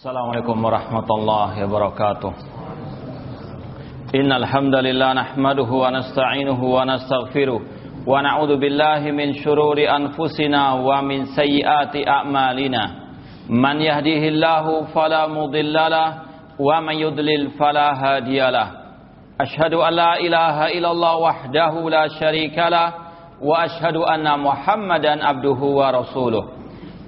Assalamualaikum warahmatullahi wabarakatuh. Innal hamdalillah nahmaduhu wa nasta'inuhu wa nastaghfiruh wa na'udzu billahi min shururi anfusina wa min sayyiati a'malina. Man yahdihillahu fala mudhillalah wa man yudlil fala hadiyalah. Ashhadu an la ilaha illallah wahdahu la syarikalah wa ashhadu anna Muhammadan abduhu wa rasuluh.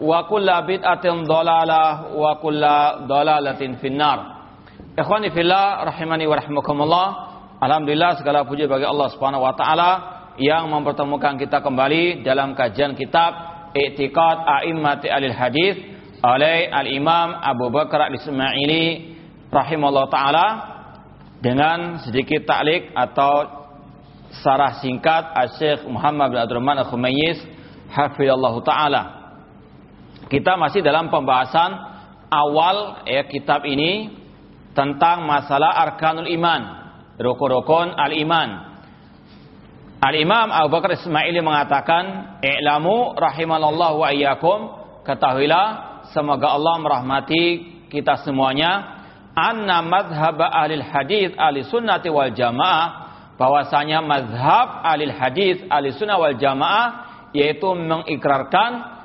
wa kulla bid'atin dhalalah wa kulla dhalalatin finnar. Ikhwani fillah rahimani wa rahmakumullah. Alhamdulillah segala puji bagi Allah Subhanahu wa taala yang mempertemukan kita kembali dalam kajian kitab I'tiqad A'immati Alil Hadis oleh Al-Imam Abu Bakar Al-Ismaili rahimahullah taala dengan sedikit taklik atau sarah singkat Syekh Muhammad bin Abdul Rahman Al-Khumayyiz hafizallahu taala. Kita masih dalam pembahasan awal ya kitab ini tentang masalah arkanul iman, rukun-rukun al-iman. Al-Imam Abu Bakar Ismaili mengatakan, "I'lamu rahimanallah wa iyyakum," ketahuilah semoga Allah merahmati kita semuanya, anna madhhab ahli hadis ahli sunnati wal jamaah bahwasanya mazhab ahli hadis ahli sunnah wal jamaah yaitu mengikrarkan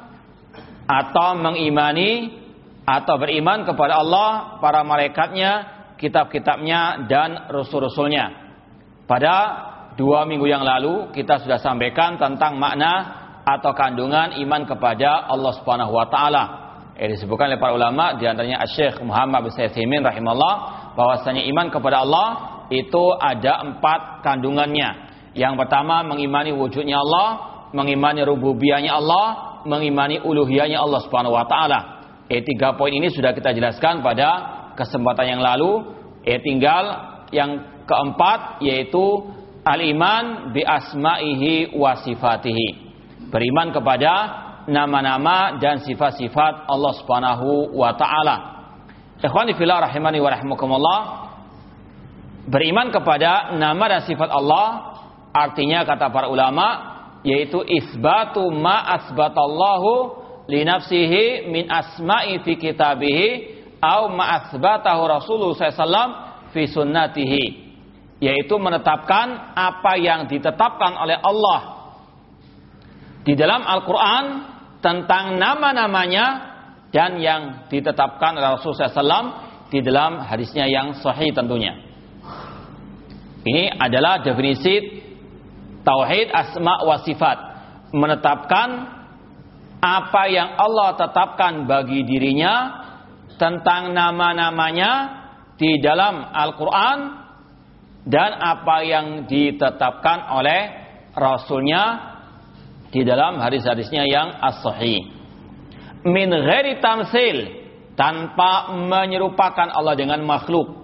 atau mengimani atau beriman kepada Allah, para malaikatnya, kitab-kitabnya dan rasul-rasulnya. Pada dua minggu yang lalu kita sudah sampaikan tentang makna atau kandungan iman kepada Allah Subhanahu wa taala. Ini disebutkan oleh para ulama di antaranya Syekh Muhammad bin Saimin rahimahullah bahwasanya iman kepada Allah itu ada empat kandungannya. Yang pertama mengimani wujudnya Allah, mengimani rububiyahnya Allah, mengimani uluhiyahnya Allah Subhanahu wa taala. Eh tiga poin ini sudah kita jelaskan pada kesempatan yang lalu. Eh tinggal yang keempat yaitu al-iman bi asma'ihi wa sifatihi. Beriman kepada nama-nama dan sifat-sifat Allah Subhanahu wa taala. Ikhwani fillah rahimani wa rahmakumullah. Beriman kepada nama dan sifat Allah artinya kata para ulama yaitu isbatu ma asbatallahu li nafsihi min asma'i fi kitabihi au ma asbatahu Rasulullah SAW fi sunnatihi yaitu menetapkan apa yang ditetapkan oleh Allah di dalam Al-Quran tentang nama-namanya dan yang ditetapkan oleh Rasulullah SAW di dalam hadisnya yang sahih tentunya. Ini adalah definisi Tauhid asma wa sifat. Menetapkan apa yang Allah tetapkan bagi dirinya tentang nama-namanya di dalam Al-Quran dan apa yang ditetapkan oleh Rasulnya di dalam hadis-hadisnya yang as-sahih. Min ghairi tamsil tanpa menyerupakan Allah dengan makhluk.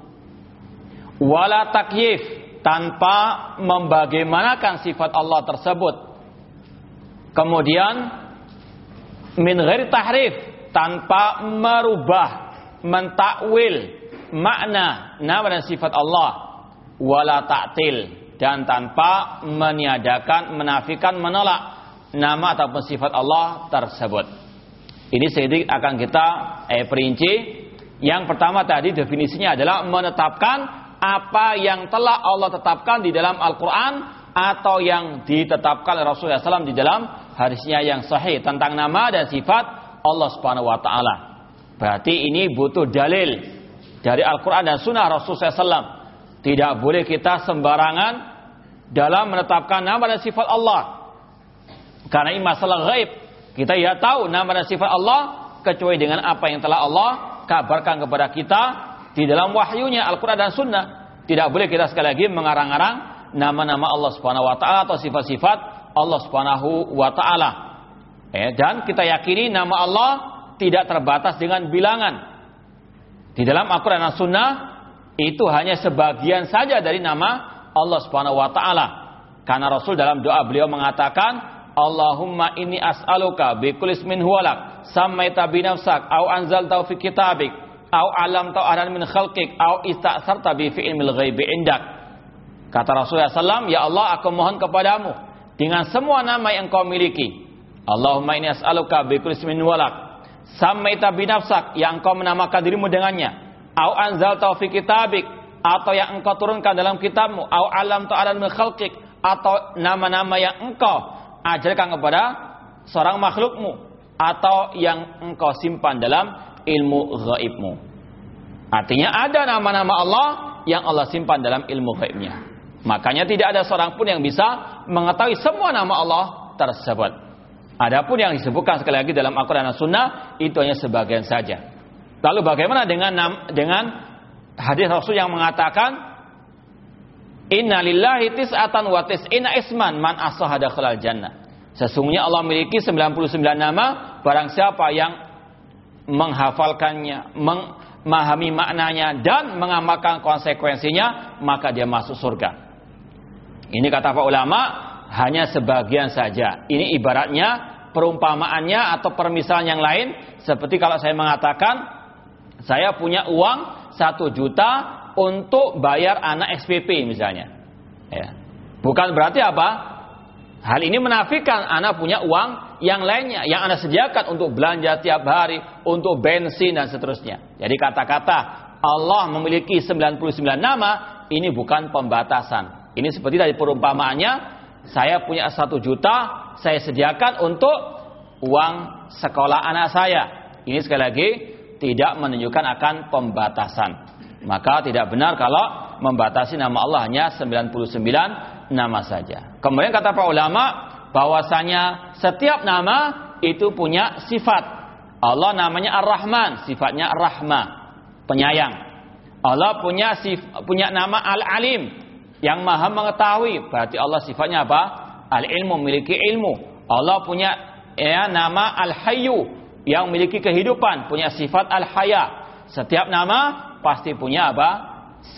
Wala takyif tanpa membagaimanakan sifat Allah tersebut. Kemudian min ghairi tahrif tanpa merubah, mentakwil makna nama dan sifat Allah wala ta'til dan tanpa meniadakan, menafikan, menolak nama ataupun sifat Allah tersebut. Ini sedikit akan kita eh, perinci. Yang pertama tadi definisinya adalah menetapkan apa yang telah Allah tetapkan di dalam Al-Quran atau yang ditetapkan Rasulullah SAW di dalam hadisnya yang sahih tentang nama dan sifat Allah Subhanahu Wa Taala. Berarti ini butuh dalil dari Al-Quran dan Sunnah Rasulullah SAW. Tidak boleh kita sembarangan dalam menetapkan nama dan sifat Allah. Karena ini masalah gaib. Kita ya tahu nama dan sifat Allah kecuali dengan apa yang telah Allah kabarkan kepada kita di dalam wahyunya Al-Quran dan Sunnah. Tidak boleh kita sekali lagi mengarang-arang nama-nama Allah Subhanahu Wa Taala atau sifat-sifat Allah Subhanahu Wa Taala. Eh, dan kita yakini nama Allah tidak terbatas dengan bilangan. Di dalam Al-Quran dan Sunnah itu hanya sebagian saja dari nama Allah Subhanahu Wa Taala. Karena Rasul dalam doa beliau mengatakan, Allahumma inni as'aluka bi kulli ismin huwalak sammaita bi nafsak au anzalta fi kitabik au alam tau adan min khalqik au ista'sarta bi fi ilmil ghaibi indak. Kata Rasulullah SAW, Ya Allah aku mohon kepadamu dengan semua nama yang kau miliki. Allahumma ini as'aluka bi ismin walak. Samaita bi nafsak yang kau menamakan dirimu dengannya. Au anzalta fi kitabik atau yang engkau turunkan dalam kitabmu. Au alam adan min khalqik atau nama-nama yang engkau ajarkan kepada seorang makhlukmu atau yang engkau simpan dalam ilmu gaibmu. Artinya ada nama-nama Allah yang Allah simpan dalam ilmu gaibnya. Makanya tidak ada seorang pun yang bisa mengetahui semua nama Allah tersebut. Adapun yang disebutkan sekali lagi dalam Al-Quran dan Sunnah itu hanya sebagian saja. Lalu bagaimana dengan dengan hadis Rasul yang mengatakan Inna lillahi tis'atan wa tis'ina isman man asahada khalal jannah. Sesungguhnya Allah memiliki 99 nama barang siapa yang menghafalkannya, memahami maknanya dan mengamalkan konsekuensinya, maka dia masuk surga. Ini kata pak ulama hanya sebagian saja. Ini ibaratnya perumpamaannya atau permisalan yang lain seperti kalau saya mengatakan saya punya uang satu juta untuk bayar anak SPP misalnya. Ya. Bukan berarti apa? Hal ini menafikan anak punya uang yang lainnya yang Anda sediakan untuk belanja tiap hari, untuk bensin dan seterusnya. Jadi kata-kata Allah memiliki 99 nama ini bukan pembatasan. Ini seperti dari perumpamaannya, saya punya satu juta, saya sediakan untuk uang sekolah anak saya. Ini sekali lagi tidak menunjukkan akan pembatasan. Maka tidak benar kalau membatasi nama Allah hanya 99 nama saja. Kemudian kata para ulama bahwasanya setiap nama itu punya sifat. Allah namanya Ar-Rahman, sifatnya Ar-Rahma, penyayang. Allah punya sif, punya nama Al-Alim, yang Maha mengetahui. Berarti Allah sifatnya apa? Al-Ilmu, memiliki ilmu. Allah punya ya nama Al-Hayyu, yang memiliki kehidupan, punya sifat Al-Haya. Setiap nama pasti punya apa?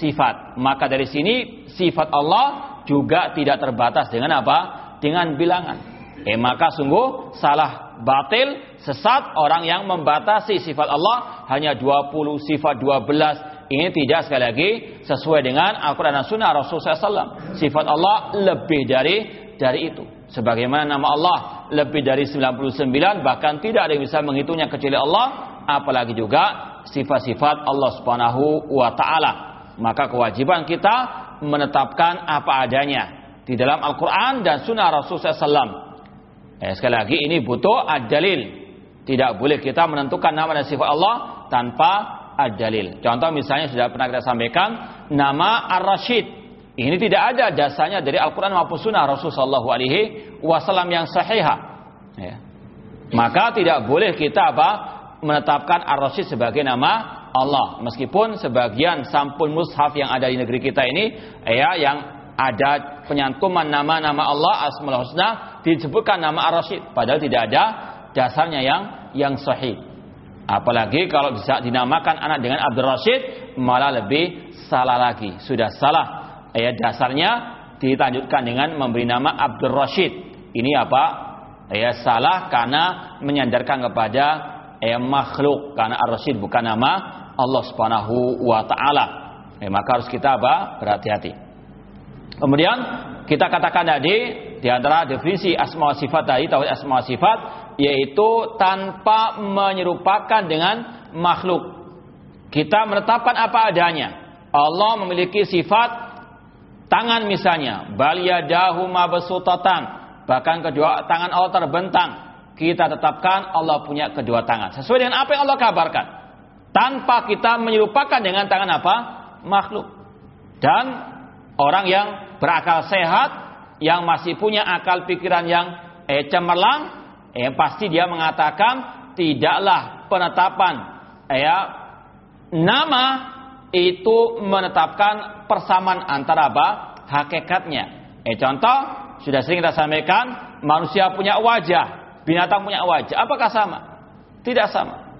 Sifat. Maka dari sini sifat Allah juga tidak terbatas dengan apa? Dengan bilangan. Eh maka sungguh salah batil, sesat orang yang membatasi sifat Allah hanya 20 sifat 12. Ini tidak sekali lagi sesuai dengan Al-Quran dan Sunnah Rasulullah SAW. Sifat Allah lebih dari dari itu. Sebagaimana nama Allah lebih dari 99 bahkan tidak ada yang bisa menghitungnya kecuali Allah apalagi juga sifat-sifat Allah Subhanahu wa taala. Maka kewajiban kita menetapkan apa adanya di dalam Al-Quran dan Sunnah Rasulullah SAW. Eh, sekali lagi ini butuh ad-dalil. Tidak boleh kita menentukan nama dan sifat Allah tanpa ad-dalil. Contoh misalnya sudah pernah kita sampaikan nama Ar-Rashid. Ini tidak ada dasarnya dari Al-Quran maupun Sunnah Rasulullah SAW yang sahihah. Ya. Maka tidak boleh kita apa menetapkan Ar-Rashid sebagai nama Allah. Meskipun sebagian sampul mushaf yang ada di negeri kita ini ya yang ada penyantuman nama-nama Allah Asmaul Husna disebutkan nama Ar-Rasyid padahal tidak ada dasarnya yang yang sahih. Apalagi kalau bisa dinamakan anak dengan Abdul Rashid malah lebih salah lagi. Sudah salah. Ya dasarnya ditanjutkan dengan memberi nama Abdul Rashid. Ini apa? Ya salah karena menyandarkan kepada ya makhluk karena Ar-Rasyid bukan nama Allah Subhanahu wa taala. Eh, maka harus kita apa? Berhati-hati. Kemudian kita katakan tadi di antara definisi asma sifat tadi tauhid asma sifat yaitu tanpa menyerupakan dengan makhluk. Kita menetapkan apa adanya. Allah memiliki sifat tangan misalnya, bal yadahu mabsutatan. Bahkan kedua tangan Allah terbentang. Kita tetapkan Allah punya kedua tangan. Sesuai dengan apa yang Allah kabarkan tanpa kita menyerupakan dengan tangan apa? makhluk. Dan Orang yang berakal sehat, yang masih punya akal pikiran yang eh, cemerlang, eh, pasti dia mengatakan tidaklah penetapan eh, nama itu menetapkan persamaan antara apa? Hakikatnya. Eh, contoh, sudah sering kita sampaikan, manusia punya wajah, binatang punya wajah. Apakah sama? Tidak sama.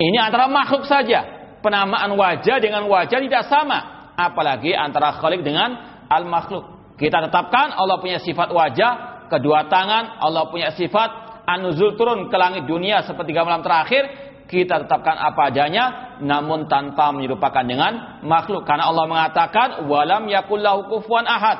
Ini antara makhluk saja. Penamaan wajah dengan wajah tidak sama. Apalagi antara khalik dengan al-makhluk. Kita tetapkan Allah punya sifat wajah, kedua tangan, Allah punya sifat anuzul turun ke langit dunia seperti malam terakhir, kita tetapkan apa adanya namun tanpa menyerupakan dengan makhluk. Karena Allah mengatakan walam yakullahu kufuwan ahad.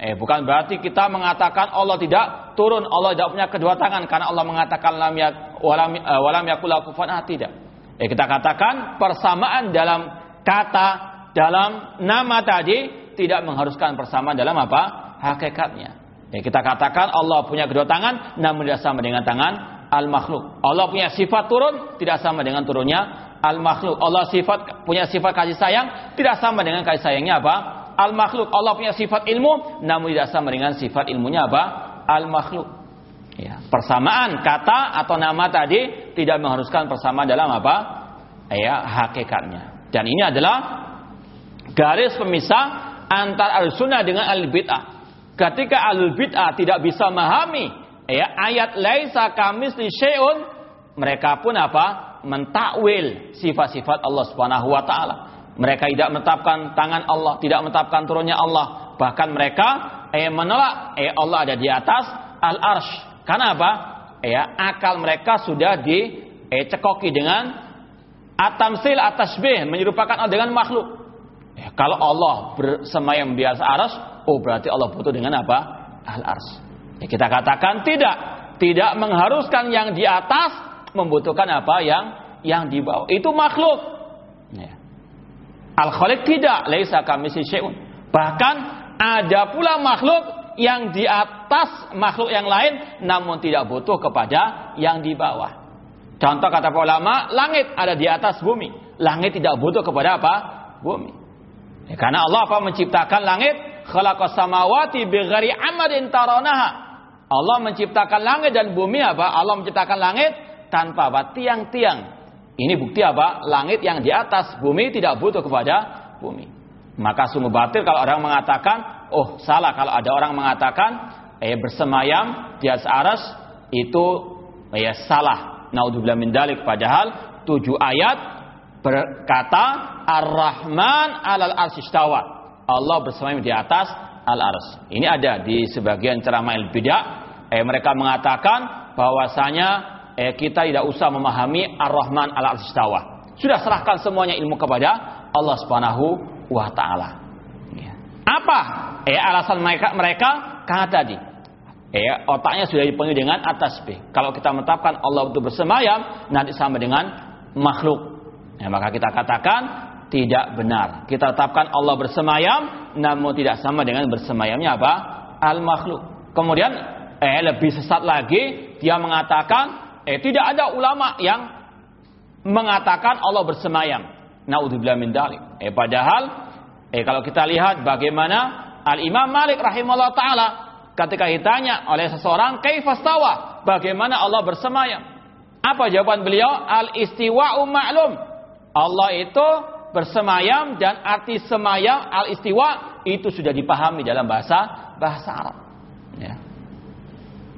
Eh bukan berarti kita mengatakan Allah tidak turun Allah tidak punya kedua tangan. Karena Allah mengatakan lam ya walam uh, walam yakullahu kufuwan ahad. Tidak. Eh kita katakan persamaan dalam kata dalam nama tadi tidak mengharuskan persamaan dalam apa hakikatnya Ya, kita katakan Allah punya kedua tangan namun tidak sama dengan tangan al makhluk. Allah punya sifat turun tidak sama dengan turunnya al makhluk. Allah sifat punya sifat kasih sayang tidak sama dengan kasih sayangnya apa? Al makhluk. Allah punya sifat ilmu namun tidak sama dengan sifat ilmunya apa? Al makhluk. Ya, persamaan kata atau nama tadi tidak mengharuskan persamaan dalam apa? Ya, hakikatnya. Dan ini adalah garis pemisah antara al-sunnah dengan al-bid'ah. Ketika al-bid'ah tidak bisa memahami ya ayat laisa kamis di syai'un mereka pun apa? Mentakwil sifat-sifat Allah Subhanahu wa taala. Mereka tidak menetapkan tangan Allah tidak menetapkan turunnya Allah. Bahkan mereka eh menolak eh Allah ada di atas al arsh karena apa? Ya akal mereka sudah dicekoki eh, dengan atamsil atasbih menyerupakan Allah dengan makhluk ya, kalau Allah bersemayam di atas arsh oh berarti Allah butuh dengan apa al arsh Ya, kita katakan tidak, tidak mengharuskan yang di atas membutuhkan apa yang yang di bawah. Itu makhluk. Ya. Al Khaliq tidak, laisa kami syai'un. Bahkan ada pula makhluk yang di atas makhluk yang lain namun tidak butuh kepada yang di bawah. Contoh kata ulama, langit ada di atas bumi. Langit tidak butuh kepada apa? Bumi. Ya, karena Allah apa menciptakan langit? Khalaqas samawati bighairi amadin taronaha. Allah menciptakan langit dan bumi apa? Allah menciptakan langit tanpa apa? Tiang-tiang. Ini bukti apa? Langit yang di atas bumi tidak butuh kepada bumi. Maka sungguh batil kalau orang mengatakan, oh salah kalau ada orang mengatakan, eh bersemayam di atas aras itu eh, salah. Naudzubillah min dalik. Padahal tujuh ayat berkata Ar-Rahman alal arsistawa. Allah bersemayam di atas al-ars. Ini ada di sebagian ceramah al-bidah eh, mereka mengatakan bahwasanya eh, kita tidak usah memahami Ar-Rahman al istawa. Sudah serahkan semuanya ilmu kepada Allah Subhanahu wa taala. Ya. Apa eh alasan mereka mereka karena tadi eh otaknya sudah dipenuhi dengan atas. Kalau kita menetapkan Allah itu bersemayam nanti sama dengan makhluk. Ya, maka kita katakan tidak benar. Kita tetapkan Allah bersemayam namun tidak sama dengan bersemayamnya apa? Al makhluk. Kemudian eh lebih sesat lagi dia mengatakan eh tidak ada ulama yang mengatakan Allah bersemayam. Naudzubillah min dalik. Eh padahal eh kalau kita lihat bagaimana Al Imam Malik rahimahullah taala ketika ditanya oleh seseorang kaifastawa bagaimana Allah bersemayam? Apa jawaban beliau? Al istiwa'u ma'lum. Allah itu bersemayam dan arti semayam al istiwa itu sudah dipahami dalam bahasa bahasa Arab. Ya.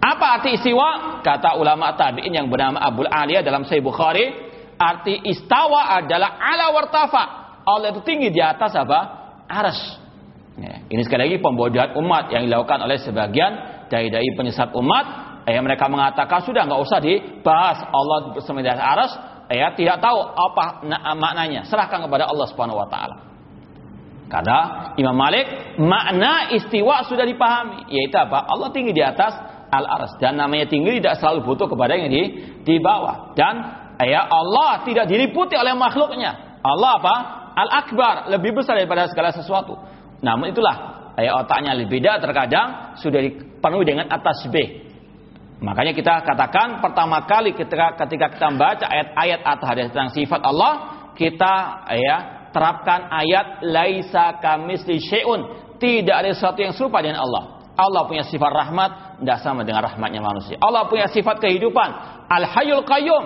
Apa arti istiwa? Kata ulama tabi'in yang bernama Abu Aliyah dalam Sahih Bukhari, arti istawa adalah ala wartafa. Allah itu tinggi di atas apa? Aras. Ya, ini sekali lagi pembodohan umat yang dilakukan oleh sebagian dai-dai penyesat umat. Ya, mereka mengatakan sudah nggak usah dibahas Allah bersama di atas aras. Ya, tidak tahu apa maknanya. Serahkan kepada Allah Subhanahu Wa Taala. Karena Imam Malik makna istiwa sudah dipahami, yaitu apa? Allah tinggi di atas al-ars. Dan namanya tinggi tidak selalu butuh kepada yang di di bawah. Dan ya Allah tidak diliputi oleh makhluknya. Allah apa? Al-akbar. Lebih besar daripada segala sesuatu. Namun itulah ya otaknya lebih beda terkadang sudah dipenuhi dengan atas B makanya kita katakan pertama kali ketika ketika kita membaca ayat-ayat atau hadis tentang sifat Allah kita ya terapkan ayat laisa kamisli syai'un tidak ada sesuatu yang serupa dengan Allah. Allah punya sifat rahmat, tidak sama dengan rahmatnya manusia. Allah punya sifat kehidupan, Al-Hayyul Qayyum.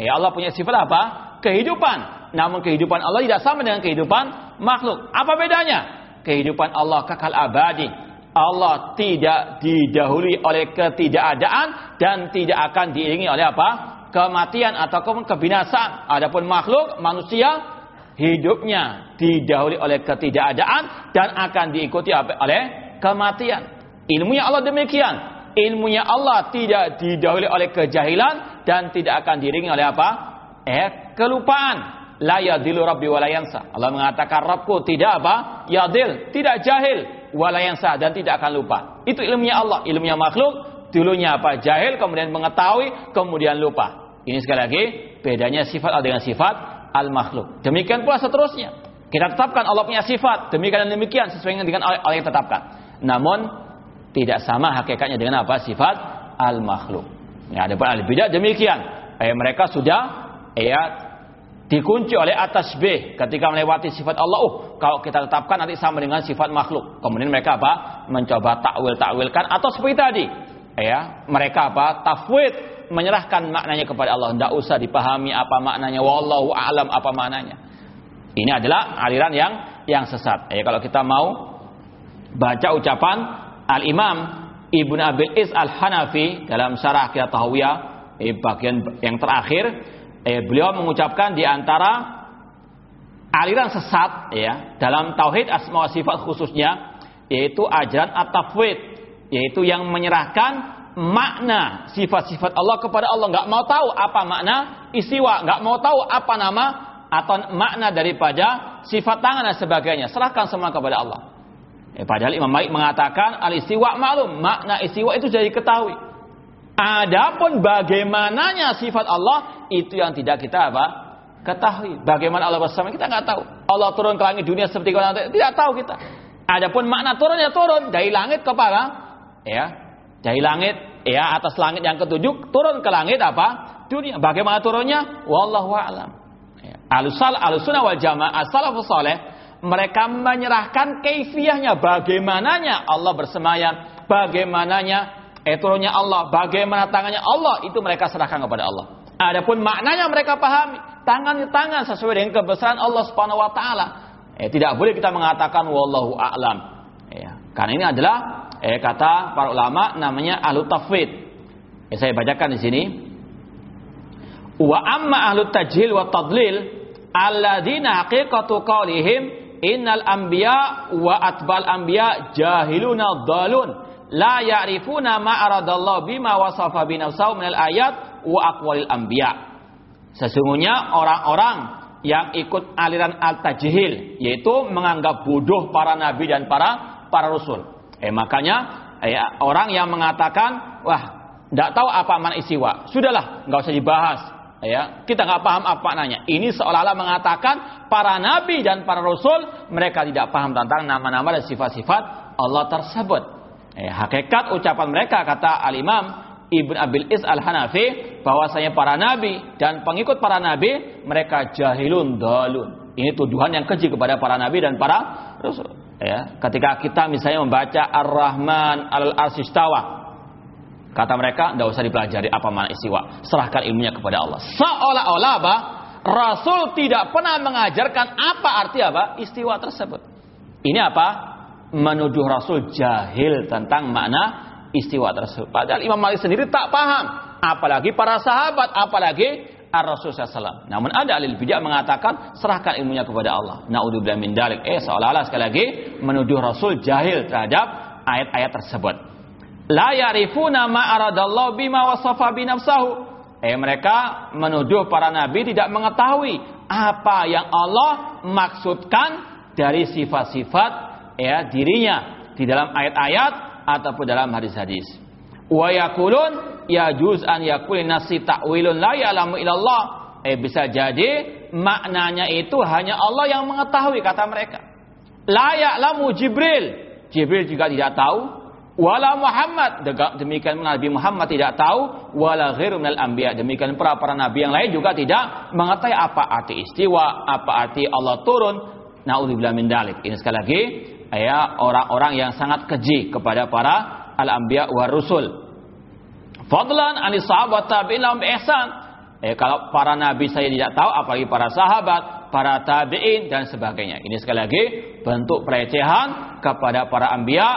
Ya, Allah punya sifat apa? Kehidupan. Namun kehidupan Allah tidak sama dengan kehidupan makhluk. Apa bedanya? Kehidupan Allah kekal abadi. Allah tidak didahului oleh ketidakadaan dan tidak akan diiringi oleh apa? Kematian atau kebinasaan. Adapun makhluk, manusia, hidupnya didahului oleh ketidakadaan dan akan diikuti oleh kematian. Ilmunya Allah demikian. Ilmunya Allah tidak didahului oleh kejahilan dan tidak akan diringi oleh apa? Eh, kelupaan. La yadilu rabbi walayansa. Allah mengatakan Rabbku tidak apa? Yadil, tidak jahil. Walayansa dan tidak akan lupa. Itu ilmunya Allah. Ilmunya makhluk, dulunya apa? Jahil, kemudian mengetahui, kemudian lupa. Ini sekali lagi, bedanya sifat Allah dengan sifat al-makhluk. Demikian pula seterusnya. Kita tetapkan Allah punya sifat. Demikian dan demikian sesuai dengan Allah yang tetapkan. Namun tidak sama hakikatnya dengan apa sifat al makhluk. Ya, ada al bidah demikian. Eh, mereka sudah ya dikunci oleh atas B ketika melewati sifat Allah. Oh, kalau kita tetapkan nanti sama dengan sifat makhluk. Kemudian mereka apa? Mencoba takwil takwilkan atau seperti tadi. Ya, mereka apa? Tafwid menyerahkan maknanya kepada Allah. Tidak usah dipahami apa maknanya. Wallahu a'lam apa maknanya. Ini adalah aliran yang yang sesat. Ya, kalau kita mau baca ucapan Al-Imam Ibnu Abil Is Al-Hanafi dalam syarah Aqidah Tahawiyah eh, bagian yang terakhir eh, beliau mengucapkan di antara aliran sesat ya dalam tauhid asma wa sifat khususnya yaitu ajaran at-tafwid yaitu yang menyerahkan makna sifat-sifat Allah kepada Allah. Nggak mau tahu apa makna istiwa nggak mau tahu apa nama atau makna daripada sifat tangan dan sebagainya. Serahkan semua kepada Allah. Ya, padahal Imam Malik mengatakan al-istiwa maklum, makna istiwa itu jadi ketahui. Adapun bagaimananya sifat Allah itu yang tidak kita apa? Ketahui. Bagaimana Allah bersama kita nggak tahu. Allah turun ke langit dunia seperti orang tidak tahu kita. Adapun makna turunnya turun dari langit kepada ya dari langit ya atas langit yang ketujuh turun ke langit apa dunia. Bagaimana turunnya? Wallahu a'lam. Ya. Alusal alusuna wal jamaah salafus saleh mereka menyerahkan keifiahnya, bagaimananya Allah bersemayam, bagaimananya turunnya Allah, bagaimana tangannya Allah, itu mereka serahkan kepada Allah. Adapun maknanya mereka pahami, tangan tangan sesuai dengan kebesaran Allah Subhanahu wa taala. Eh, tidak boleh kita mengatakan wallahu a'lam. Ya, karena ini adalah eh, kata para ulama namanya ahlu tafwid. Eh, saya bacakan di sini. Wa amma ahlu tajhil wa tadlil alladzina haqiqatu qawlihim innal anbiya wa atbal anbiya jahiluna dhalun la ya'rifuna ma aradallahu bima wasafa bi nafsihi minal ayat wa aqwalil anbiya. Sesungguhnya orang-orang yang ikut aliran al-tajhil yaitu menganggap bodoh para nabi dan para para rasul eh makanya eh, orang yang mengatakan wah tidak tahu apa makna istiwa. Sudahlah nggak usah dibahas. Ya kita nggak paham apa maknanya. Ini seolah-olah mengatakan para nabi dan para rasul mereka tidak paham tentang nama-nama dan sifat-sifat Allah tersebut ya, hakikat ucapan mereka kata al Imam Ibn Abil Is al Hanafi bahwasanya para nabi dan pengikut para nabi mereka jahilun dalun ini tuduhan yang keji kepada para nabi dan para rasul ya ketika kita misalnya membaca Ar-Rahman al-Arsistawa Kata mereka, tidak usah dipelajari apa makna istiwa. Serahkan ilmunya kepada Allah. Seolah-olah apa? Rasul tidak pernah mengajarkan apa arti apa istiwa tersebut. Ini apa? Menuduh Rasul jahil tentang makna istiwa tersebut. Padahal Imam Malik sendiri tak paham. Apalagi para sahabat, apalagi Ar-Rasul SAW. Namun ada alil bijak mengatakan serahkan ilmunya kepada Allah. Naudzubillah min dalik. Eh seolah-olah sekali lagi menuduh Rasul jahil terhadap ayat-ayat tersebut la yarifuna ma aradallahu bima wasafa bi nafsahu. Eh mereka menuduh para nabi tidak mengetahui apa yang Allah maksudkan dari sifat-sifat ya dirinya di dalam ayat-ayat ataupun dalam hadis-hadis. Wa yaqulun ya juz an yaqulun nasi ta'wilun la ya'lamu illallah. Eh bisa jadi maknanya itu hanya Allah yang mengetahui kata mereka. La ya'lamu Jibril. Jibril juga tidak tahu, wala Muhammad demikian Nabi Muhammad tidak tahu wala ghairu minal anbiya demikian para para nabi yang lain juga tidak mengetahui apa arti istiwa apa arti Allah turun naudzubillah min dalik ini sekali lagi ya orang-orang yang sangat keji kepada para al-anbiya wa rusul. Fadlan anis sahabat tabi'in lahum ihsan. Eh, kalau para nabi saya tidak tahu apalagi para sahabat, para tabi'in dan sebagainya. Ini sekali lagi bentuk pelecehan kepada para anbiya,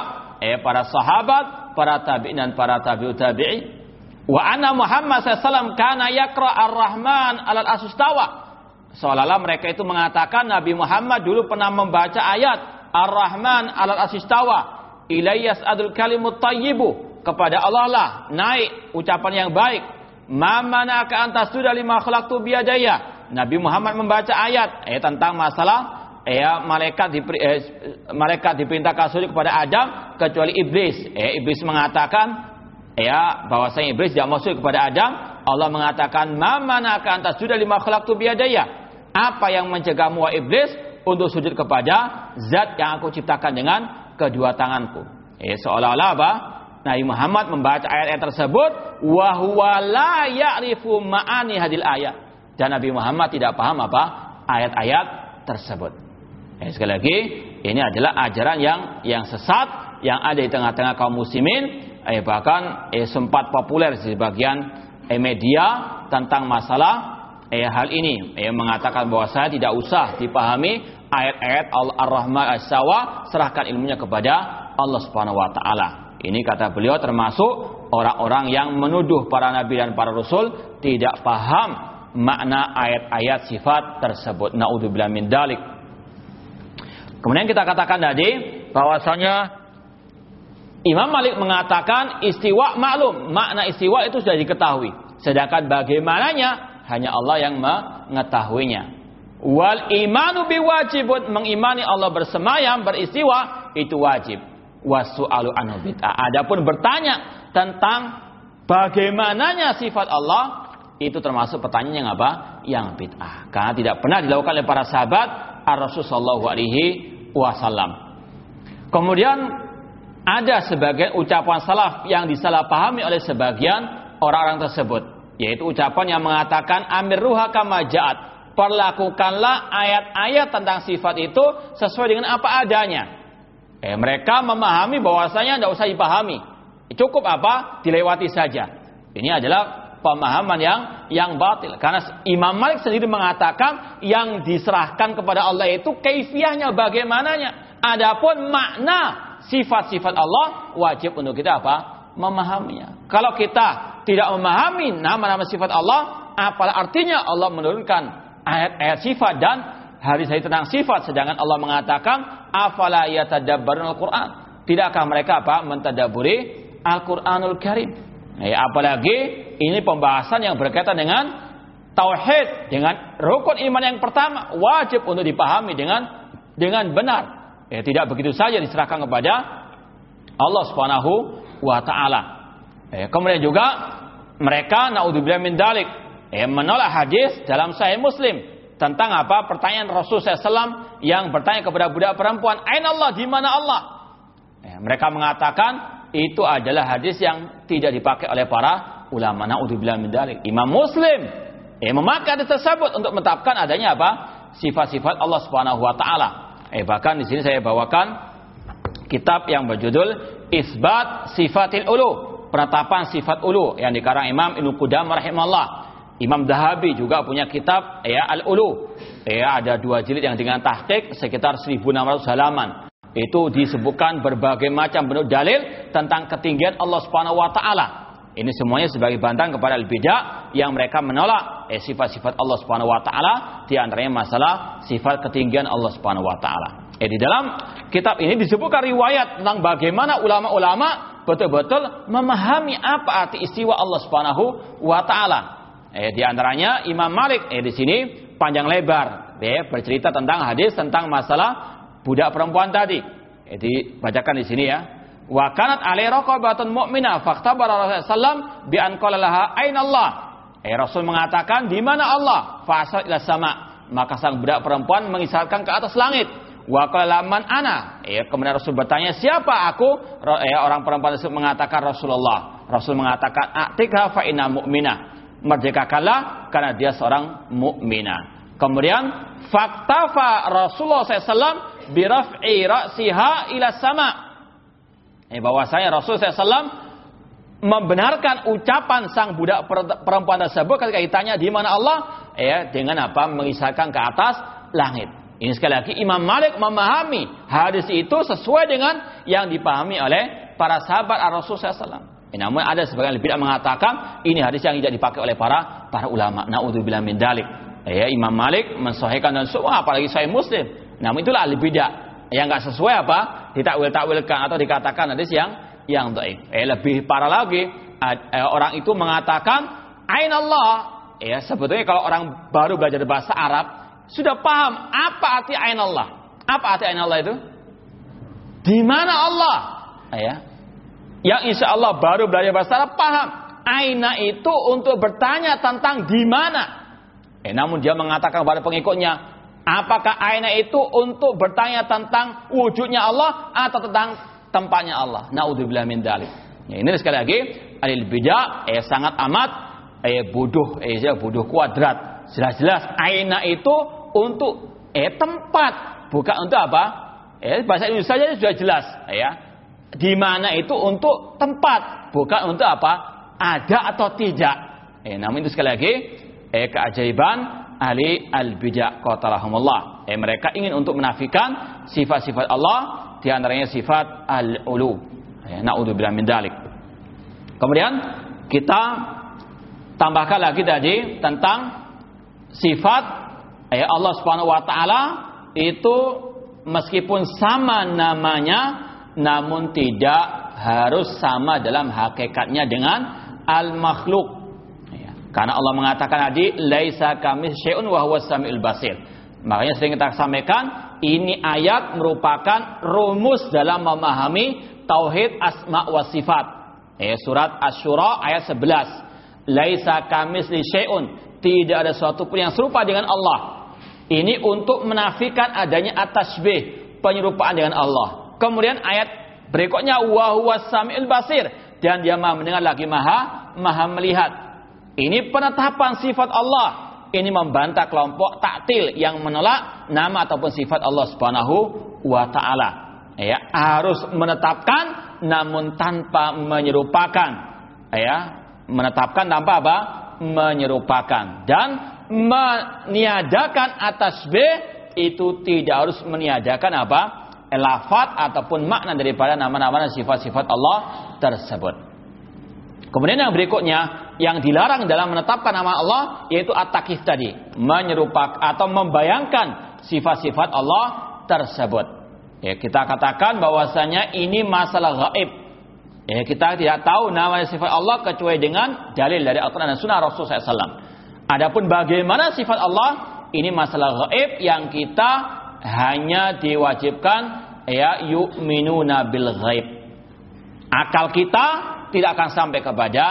eh para sahabat, para tabi'in dan para tabi'ut tabi'in. Wa anna Muhammad SAW kana yakra ar-Rahman alal asustawa. Seolah-olah mereka itu mengatakan Nabi Muhammad dulu pernah membaca ayat Ar-Rahman alal asistawa ilayyas adul kalimut tayyibu kepada Allah lah naik ucapan yang baik. Mamana ka antas sudah lima khalaqtu biadaya. Nabi Muhammad membaca ayat eh, tentang masalah ya malaikat di, eh, malaikat diperintahkan sujud kepada Adam kecuali iblis. Eh, iblis mengatakan ya bahwasanya iblis tidak mau sujud kepada Adam. Allah mengatakan mamana ka antas sudah lima khalaqtu biadaya. Apa yang mencegahmu wa iblis untuk sujud kepada zat yang aku ciptakan dengan kedua tanganku. Eh, seolah-olah apa? Nabi Muhammad membaca ayat-ayat tersebut wa huwa la ya'rifu ma'ani hadil ayat dan Nabi Muhammad tidak paham apa ayat-ayat tersebut. Eh, sekali lagi ini adalah ajaran yang yang sesat yang ada di tengah-tengah kaum muslimin eh, bahkan eh, sempat populer di sebagian eh, media tentang masalah eh, hal ini eh, mengatakan bahwa saya tidak usah dipahami ayat-ayat Al-Rahman As-Sawa serahkan ilmunya kepada Allah Subhanahu wa taala. Ini kata beliau termasuk orang-orang yang menuduh para nabi dan para rasul tidak paham makna ayat-ayat sifat tersebut. Naudzubillah min dalik. Kemudian kita katakan tadi bahwasanya Imam Malik mengatakan istiwa maklum, makna istiwa itu sudah diketahui. Sedangkan bagaimananya hanya Allah yang mengetahuinya. Wal imanu biwajibun mengimani Allah bersemayam beristiwa itu wajib wasu'alu anhu bid'ah. Adapun bertanya tentang bagaimananya sifat Allah itu termasuk pertanyaan yang apa? Yang bid'ah. Karena tidak pernah dilakukan oleh para sahabat Ar-Rasul sallallahu alaihi wasallam. Kemudian ada sebagian ucapan salaf yang disalahpahami oleh sebagian orang-orang tersebut, yaitu ucapan yang mengatakan amir ruha kama ja'at. Perlakukanlah ayat-ayat tentang sifat itu sesuai dengan apa adanya. Eh, mereka memahami bahwasanya tidak usah dipahami. Cukup apa? Dilewati saja. Ini adalah pemahaman yang yang batil. Karena Imam Malik sendiri mengatakan yang diserahkan kepada Allah itu kaifiahnya bagaimananya. Adapun makna sifat-sifat Allah wajib untuk kita apa? Memahaminya. Kalau kita tidak memahami nama-nama sifat Allah, apalah artinya Allah menurunkan ayat-ayat sifat dan hari saya tentang sifat? Sedangkan Allah mengatakan afala yatadabbarun al-Qur'an tidakkah mereka apa mentadaburi Al-Qur'anul Karim? Ya, apalagi ini pembahasan yang berkaitan dengan tauhid dengan rukun iman yang pertama wajib untuk dipahami dengan dengan benar. Ya, tidak begitu saja diserahkan kepada Allah Subhanahu wa taala ya, kemudian juga mereka naudzubillah min dalik ya, menolak hadis dalam sahih Muslim tentang apa? Pertanyaan Rasul SAW yang bertanya kepada budak perempuan, Ain Allah, di mana Allah? Ya, mereka mengatakan itu adalah hadis yang tidak dipakai oleh para ulama. Naudzubillah min dalik. Imam Muslim eh, memakai hadis tersebut untuk menetapkan adanya apa? Sifat-sifat Allah Subhanahu wa taala. Eh bahkan di sini saya bawakan kitab yang berjudul Isbat Sifatil Ulu, penetapan sifat ulu yang dikarang Imam Ibnu Qudamah rahimahullah. Imam Dahabi juga punya kitab ya Al-Ulu. Ya, ada dua jilid yang dengan tahqiq sekitar 1600 halaman. Itu disebutkan berbagai macam bentuk dalil tentang ketinggian Allah Subhanahu wa taala. Ini semuanya sebagai bantahan kepada al-bidah yang mereka menolak eh, sifat-sifat Allah Subhanahu wa taala di antaranya masalah sifat ketinggian Allah Subhanahu wa taala. Eh, di dalam kitab ini disebutkan riwayat tentang bagaimana ulama-ulama betul-betul memahami apa arti istiwa Allah Subhanahu wa taala. Eh, di antaranya Imam Malik eh, di sini panjang lebar eh, bercerita tentang hadis tentang masalah budak perempuan tadi. Eh, dibacakan di sini ya. Wa kanat alai raqabatun mu'minah faktabara Rasulullah sallam bi an qala Allah. Eh, Rasul mengatakan di mana Allah? Ila sama. Maka sang budak perempuan mengisarkan ke atas langit. Wa qala man ana. Eh, kemudian Rasul bertanya, "Siapa aku?" Eh, orang perempuan tersebut mengatakan Rasulullah. Rasul mengatakan, "Atikha fa inna mu'minah." merdekakanlah karena dia seorang mukminah. Kemudian faktafa Rasulullah SAW biraf'i ra'siha ila sama. Eh, bahwasanya Rasul SAW membenarkan ucapan sang budak perempuan tersebut ketika ditanya di mana Allah, ya dengan apa mengisahkan ke atas langit. Ini sekali lagi Imam Malik memahami hadis itu sesuai dengan yang dipahami oleh para sahabat Rasul SAW. Eh, namun ada sebagian lebih mengatakan ini hadis yang tidak dipakai oleh para para ulama. Naudzubillah min dalik. Ya, Imam Malik mensahihkan dan semua apalagi saya Muslim. Namun itulah lebih tidak yang nggak sesuai apa ditakwil-takwilkan atau dikatakan hadis yang yang dhaif. Eh lebih parah lagi eh, orang itu mengatakan ain Allah. Ya sebetulnya kalau orang baru belajar bahasa Arab sudah paham apa arti ain Allah. Apa arti ain Allah itu? Di mana Allah? Ya. Yang insya Allah baru belajar bahasa Arab paham. Aina itu untuk bertanya tentang di mana. Eh, namun dia mengatakan kepada pengikutnya, apakah aina itu untuk bertanya tentang wujudnya Allah atau tentang tempatnya Allah. Naudzubillah min dalik. Ya, ini sekali lagi alil bidah eh sangat amat eh bodoh eh ya bodoh kuadrat. Jelas-jelas aina itu untuk eh tempat, bukan untuk apa? Eh bahasa Indonesia saja sudah jelas ya. Di mana itu untuk tempat, bukan untuk apa? Ada atau tidak. Eh namun itu sekali lagi eh keajaiban ahli al-bidah qatalahumullah. Eh mereka ingin untuk menafikan sifat-sifat Allah di antaranya sifat al-ulu. Ya, Naudzubillah min dalik. Kemudian kita tambahkan lagi tadi tentang sifat ya Allah Subhanahu wa taala itu meskipun sama namanya namun tidak harus sama dalam hakikatnya dengan al-makhluk. Ya, karena Allah mengatakan tadi laisa kami syai'un wa huwas samiul basir. Makanya sering kita sampaikan ini ayat merupakan rumus dalam memahami tauhid asma wa sifat. Eh, surat Asy-Syura ayat 11. Laisa kamisli syai'un. Tidak ada sesuatu pun yang serupa dengan Allah. Ini untuk menafikan adanya atasbih, penyerupaan dengan Allah. Kemudian ayat berikutnya wa samiul basir dan dia maha mendengar lagi maha maha melihat. Ini penetapan sifat Allah ini membantah kelompok taktil yang menolak nama ataupun sifat Allah Subhanahu wa taala. Ya, harus menetapkan namun tanpa menyerupakan. Ya, menetapkan tanpa apa? Menyerupakan dan meniadakan atas B itu tidak harus meniadakan apa? Lafat ataupun makna daripada nama-nama dan sifat-sifat Allah tersebut. Kemudian yang berikutnya yang dilarang dalam menetapkan nama Allah yaitu at-takif tadi, menyerupak atau membayangkan sifat-sifat Allah tersebut. Ya, kita katakan bahwasanya ini masalah gaib. Ya, kita tidak tahu nama sifat Allah kecuali dengan dalil dari Al-Qur'an dan Sunnah Rasul SAW. Adapun bagaimana sifat Allah, ini masalah gaib yang kita hanya diwajibkan ya yu'minuna bil ghaib. Akal kita tidak akan sampai kepada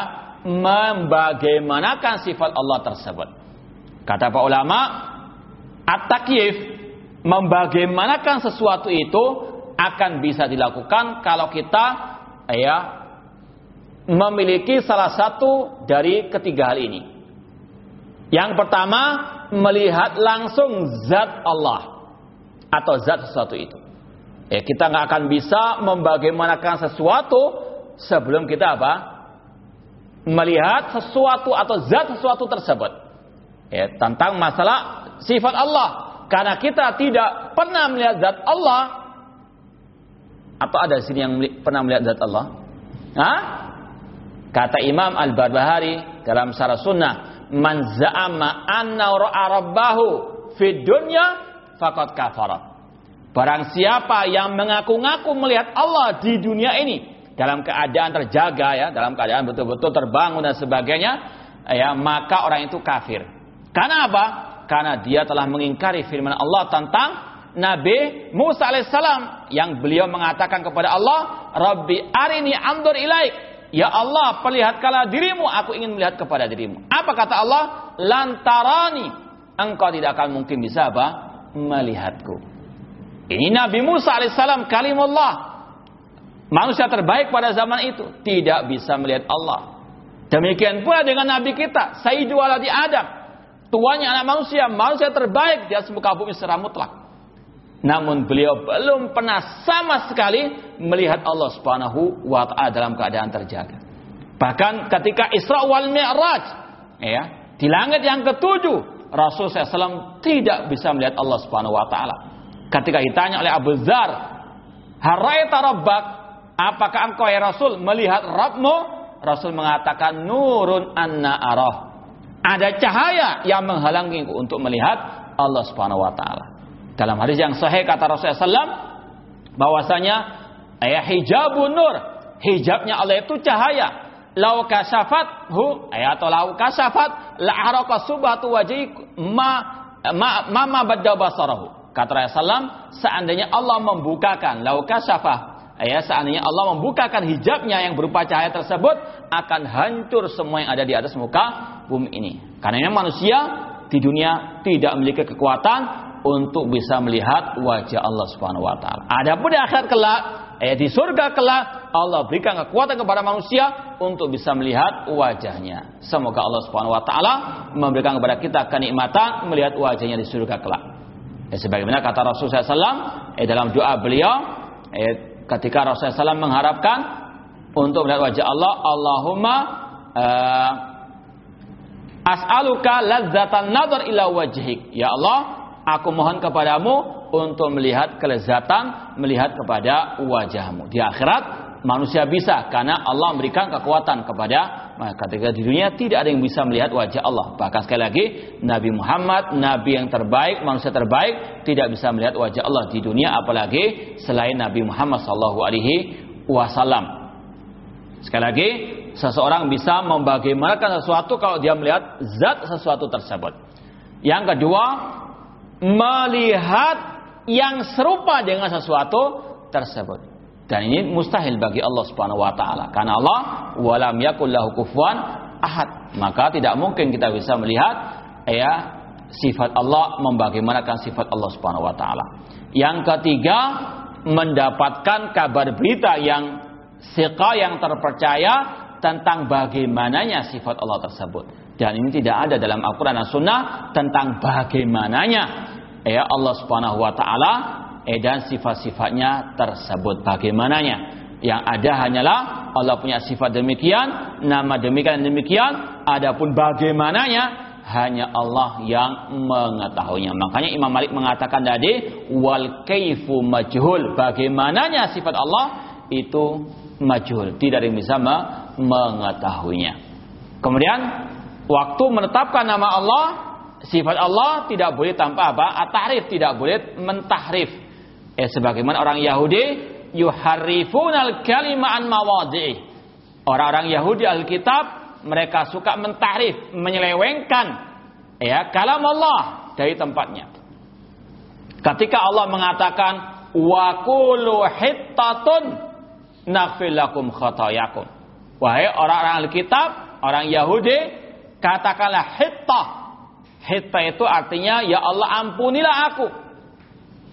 membagaimanakan sifat Allah tersebut. Kata para ulama, at-takyif membagaimanakan sesuatu itu akan bisa dilakukan kalau kita ya memiliki salah satu dari ketiga hal ini. Yang pertama, melihat langsung zat Allah atau zat sesuatu itu. Ya, kita nggak akan bisa membagaimanakan sesuatu sebelum kita apa? melihat sesuatu atau zat sesuatu tersebut. Ya, tentang masalah sifat Allah. Karena kita tidak pernah melihat zat Allah. Atau ada sini yang pernah melihat zat Allah? Hah? Kata Imam Al-Barbahari dalam Sarah Sunnah, "Man za'ama anna ra'a fid dunya faqad kafara." Barang siapa yang mengaku-ngaku melihat Allah di dunia ini, dalam keadaan terjaga ya, dalam keadaan betul-betul terbangun dan sebagainya, ya, maka orang itu kafir. Karena apa? Karena dia telah mengingkari firman Allah tentang Nabi Musa alaihissalam yang beliau mengatakan kepada Allah, Rabbi arini andur ilaik. Ya Allah, perlihatkanlah dirimu, aku ingin melihat kepada dirimu. Apa kata Allah? Lantarani, engkau tidak akan mungkin bisa apa? Melihatku. Ini Nabi Musa alaihissalam kalimullah Manusia terbaik pada zaman itu tidak bisa melihat Allah. Demikian pula dengan Nabi kita, Sayyidu Waladi Adam. Tuanya anak manusia, manusia terbaik di atas muka bumi secara mutlak. Namun beliau belum pernah sama sekali melihat Allah Subhanahu wa taala dalam keadaan terjaga. Bahkan ketika Isra wal Mi'raj, ya, di langit yang ketujuh, Rasul SAW tidak bisa melihat Allah Subhanahu wa taala. Ketika ditanya oleh Abu Dzar, "Haraita rabbak?" Apakah engkau ya Rasul melihat Rabbmu? Rasul mengatakan nurun anna arah. Ada cahaya yang menghalangi untuk melihat Allah Subhanahu wa taala. Dalam hadis yang sahih kata Rasulullah SAW bahwasanya ayat hijabun nur, hijabnya Allah itu cahaya. Lau kasafat hu atau lau kasafat la haraka subatu wajhi ma ma ma badda basarahu. Kata Rasulullah SAW, seandainya Allah membukakan lau kasafah ya seandainya Allah membukakan hijabnya yang berupa cahaya tersebut akan hancur semua yang ada di atas muka bumi ini. Karena manusia di dunia tidak memiliki kekuatan untuk bisa melihat wajah Allah Subhanahu wa taala. Adapun di akhirat kelak, eh di surga kelak Allah berikan kekuatan kepada manusia untuk bisa melihat wajahnya. Semoga Allah Subhanahu wa taala memberikan kepada kita kenikmatan melihat wajahnya di surga kelak. Eh, sebagaimana kata Rasulullah SAW eh, dalam doa beliau eh, ketika Rasulullah SAW mengharapkan untuk melihat wajah Allah, Allahumma uh, as'aluka ladzatan nadar ila wajhik. Ya Allah, Aku mohon kepadamu untuk melihat kelezatan, melihat kepada wajahmu. Di akhirat manusia bisa karena Allah memberikan kekuatan kepada ketika di dunia tidak ada yang bisa melihat wajah Allah. Bahkan sekali lagi Nabi Muhammad, Nabi yang terbaik, manusia terbaik tidak bisa melihat wajah Allah di dunia apalagi selain Nabi Muhammad Sallallahu Alaihi Wasallam. Sekali lagi seseorang bisa membagaimanakan sesuatu kalau dia melihat zat sesuatu tersebut. Yang kedua, melihat yang serupa dengan sesuatu tersebut. Dan ini mustahil bagi Allah Subhanahu wa taala. Karena Allah walam yakul lahu kufuwan ahad. Maka tidak mungkin kita bisa melihat ya sifat Allah membagaimanakan sifat Allah Subhanahu wa taala. Yang ketiga, mendapatkan kabar berita yang sika yang terpercaya tentang bagaimananya sifat Allah tersebut. Dan ini tidak ada dalam Al-Quran dan Sunnah tentang bagaimananya. Ya Allah Subhanahu wa taala eh, dan sifat-sifatnya tersebut bagaimananya. Yang ada hanyalah Allah punya sifat demikian nama demikian demikian adapun bagaimananya hanya Allah yang mengetahuinya. Makanya Imam Malik mengatakan tadi wal kaifu majhul. Bagaimananya sifat Allah itu majhul. Tidak ada yang bisa mengetahuinya. Kemudian waktu menetapkan nama Allah sifat Allah tidak boleh tanpa apa? At-tahrif tidak boleh mentahrif. Eh sebagaimana orang Yahudi yuharrifunal kalima an mawadhi'i. Orang-orang Yahudi Alkitab mereka suka mentahrif, menyelewengkan ya kalam Allah dari tempatnya. Ketika Allah mengatakan wa qulu hittatun naghfir lakum. Wahai orang-orang Alkitab, orang Yahudi, katakanlah hittah Hitta itu artinya ya Allah ampunilah aku.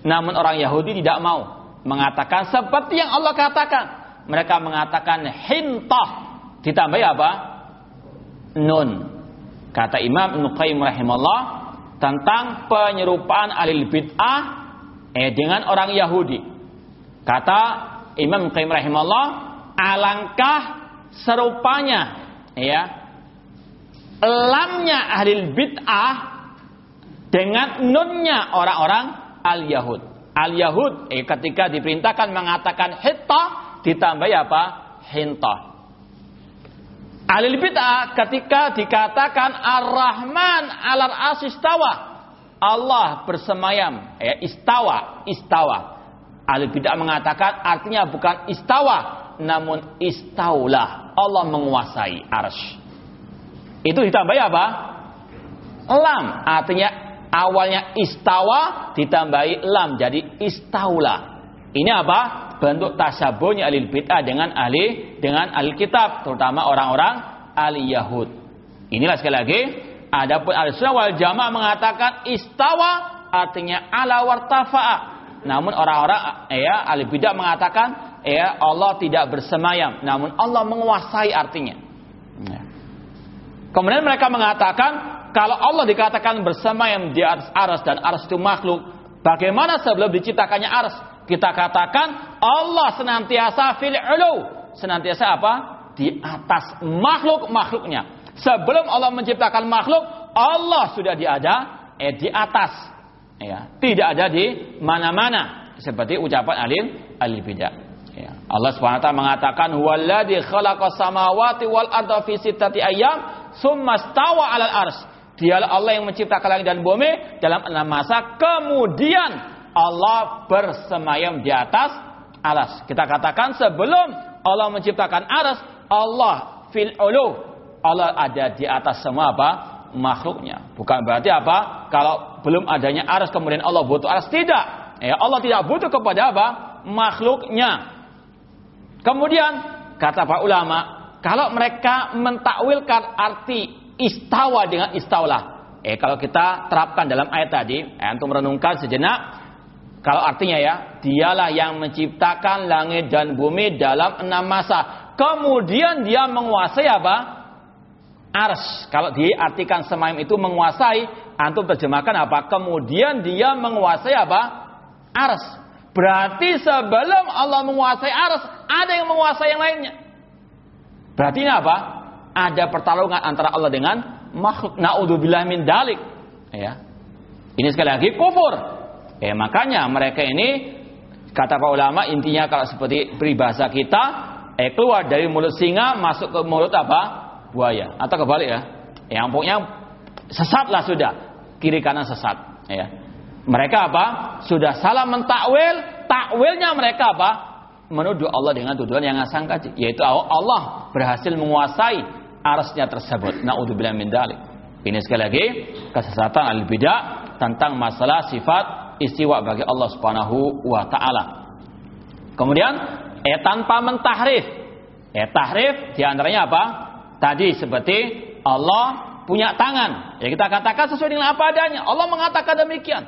Namun orang Yahudi tidak mau mengatakan seperti yang Allah katakan. Mereka mengatakan hintah ditambah apa? Nun. Kata Imam Ibnu Qayyim rahimahullah tentang penyerupaan alil bid'ah eh, dengan orang Yahudi. Kata Imam Qayyim rahimahullah alangkah serupanya ya lamnya ahli bid'ah dengan nunnya orang-orang al-Yahud. Al-Yahud eh, ketika diperintahkan mengatakan hitta ditambah apa? Hinta. Ahli bid'ah ketika dikatakan Ar-Rahman alar asistawa. Allah bersemayam, ya, istawa, istawa. Ahli bid'ah mengatakan artinya bukan istawa, namun istaulah. Allah menguasai arsy. Itu ditambahi apa? Lam. Artinya awalnya istawa ditambahi lam jadi istaula. Ini apa? Bentuk tasabuhnya ahli bid'ah dengan ahli dengan ahli kitab, terutama orang-orang ahli Yahud. Inilah sekali lagi, adapun ahli sunnah wal jamaah mengatakan istawa artinya ala wartafa'a. Namun orang-orang ya ahli bid'ah mengatakan ya Allah tidak bersemayam, namun Allah menguasai artinya. Kemudian mereka mengatakan kalau Allah dikatakan bersama yang di atas aras dan aras itu makhluk, Bagaimana sebelum diciptakannya ars? Kita katakan Allah senantiasa fil ulu. Senantiasa apa? Di atas makhluk-makhluknya. Sebelum Allah menciptakan makhluk, Allah sudah diada eh di atas. Ya, tidak ada di mana-mana seperti ucapan alim alim bidah. Ya. Allah SWT mengatakan huwallazi khalaqas samawati wal arda fi sittati ayyam summa stawa 'alal ars. Dialah Allah yang menciptakan langit dan bumi dalam enam masa. Kemudian Allah bersemayam di atas aras. Kita katakan sebelum Allah menciptakan aras, Allah fil ulu. Allah ada di atas semua apa? makhluknya. Bukan berarti apa? Kalau belum adanya aras kemudian Allah butuh aras tidak. Ya, Allah tidak butuh kepada apa? makhluknya. Kemudian kata para ulama, kalau mereka mentakwilkan arti istawa dengan istaulah. Eh kalau kita terapkan dalam ayat tadi, eh, untuk merenungkan sejenak, kalau artinya ya, dialah yang menciptakan langit dan bumi dalam enam masa. Kemudian dia menguasai apa? Ars. Kalau diartikan semayam itu menguasai, antum terjemahkan apa? Kemudian dia menguasai apa? Ars. Berarti sebelum Allah menguasai ars, ada yang menguasai yang lainnya. Berarti ini apa? Ada pertarungan antara Allah dengan makhluk. Naudzubillah min dalik. Ya. Ini sekali lagi kufur. Ya, makanya mereka ini kata para ulama intinya kalau seperti peribahasa kita eh keluar dari mulut singa masuk ke mulut apa? buaya atau kebalik ya. Yang punya sesatlah sudah. Kiri kanan sesat, ya. Mereka apa? Sudah salah mentakwil, takwilnya mereka apa? Menuduh Allah dengan tuduhan yang asang kaji yaitu Allah berhasil menguasai arasnya tersebut. Naudzubillah min dalik. Ini sekali lagi kesesatan al bidah tentang masalah sifat istiwa bagi Allah Subhanahu wa taala. Kemudian eh tanpa mentahrif. Eh tahrif di antaranya apa? Tadi seperti Allah punya tangan. Ya kita katakan sesuai dengan apa adanya. Allah mengatakan demikian.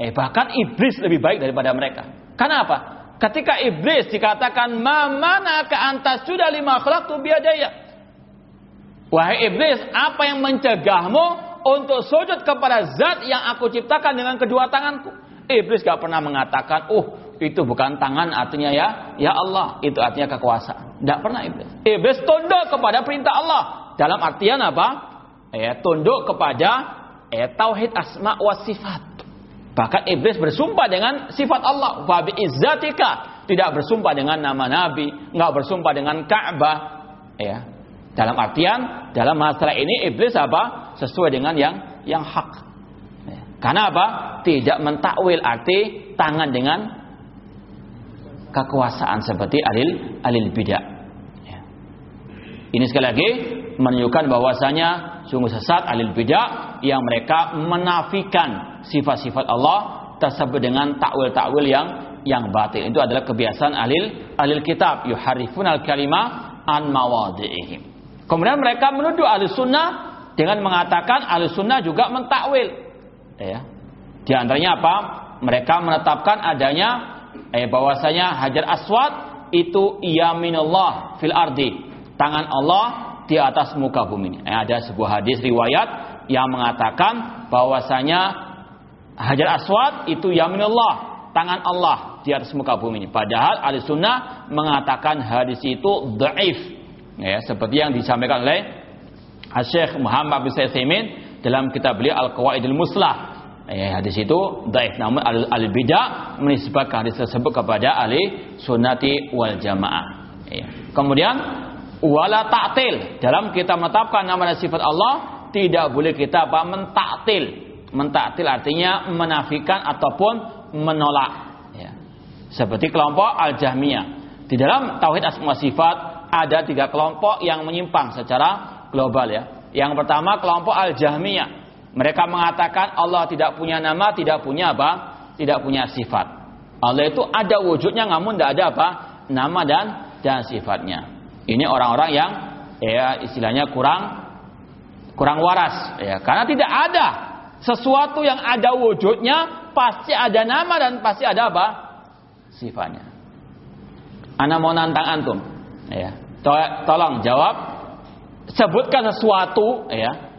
Eh bahkan iblis lebih baik daripada mereka. Karena apa Ketika iblis dikatakan mana ke antas sudah lima akhlak tu biadaya. Wahai iblis, apa yang mencegahmu untuk sujud kepada zat yang aku ciptakan dengan kedua tanganku? Iblis gak pernah mengatakan, oh itu bukan tangan artinya ya, ya Allah, itu artinya kekuasaan. Gak pernah iblis. Iblis tunduk kepada perintah Allah. Dalam artian apa? Ya, tunduk kepada ya, tauhid asma wa sifat. Bahkan iblis bersumpah dengan sifat Allah. Wabi izzatika. Tidak bersumpah dengan nama Nabi. Nggak bersumpah dengan Ka'bah. Ya. Dalam artian, dalam masalah ini iblis apa? Sesuai dengan yang yang hak. Ya. Karena apa? Tidak mentakwil arti tangan dengan kekuasaan seperti alil alil bidah. Ya. Ini sekali lagi menunjukkan bahwasanya sungguh sesat alil bidah yang mereka menafikan sifat-sifat Allah tersebut dengan takwil-takwil yang yang batil. Itu adalah kebiasaan alil alil kitab yuharifun al kalimah an mawadhi'ihim. Kemudian mereka menuduh ahli sunnah dengan mengatakan ahli sunnah juga mentakwil. Ya. Di antaranya apa? Mereka menetapkan adanya eh, bahwasanya hajar aswad itu yaminullah fil ardi. Tangan Allah di atas muka bumi. Eh, ada sebuah hadis riwayat yang mengatakan bahwasanya Hajar Aswad itu yaminullah, tangan Allah di atas muka bumi. Padahal ahli sunnah mengatakan hadis itu dhaif. Ya, seperti yang disampaikan oleh Syekh Muhammad bin Saimin dalam kitab beliau Al-Qawaidul Muslah. Ya, hadis itu dhaif namun al-bidah menisbatkan hadis tersebut kepada ahli sunnati wal jamaah. Ya. Kemudian wala ta'til dalam kita menetapkan nama dan sifat Allah tidak boleh kita apa mentaktil mentaktil artinya menafikan ataupun menolak. Ya. seperti kelompok al-jahmiyah. Di dalam tauhid asma sifat ada tiga kelompok yang menyimpang secara global ya. Yang pertama kelompok al-jahmiyah. Mereka mengatakan Allah tidak punya nama tidak punya apa tidak punya sifat. Allah itu ada wujudnya namun tidak ada apa nama dan dan sifatnya. Ini orang-orang yang ya istilahnya kurang kurang waras ya. Karena tidak ada sesuatu yang ada wujudnya pasti ada nama dan pasti ada apa? Sifatnya. Ana mau nantang antum. Ya. Tolong jawab. Sebutkan sesuatu ya.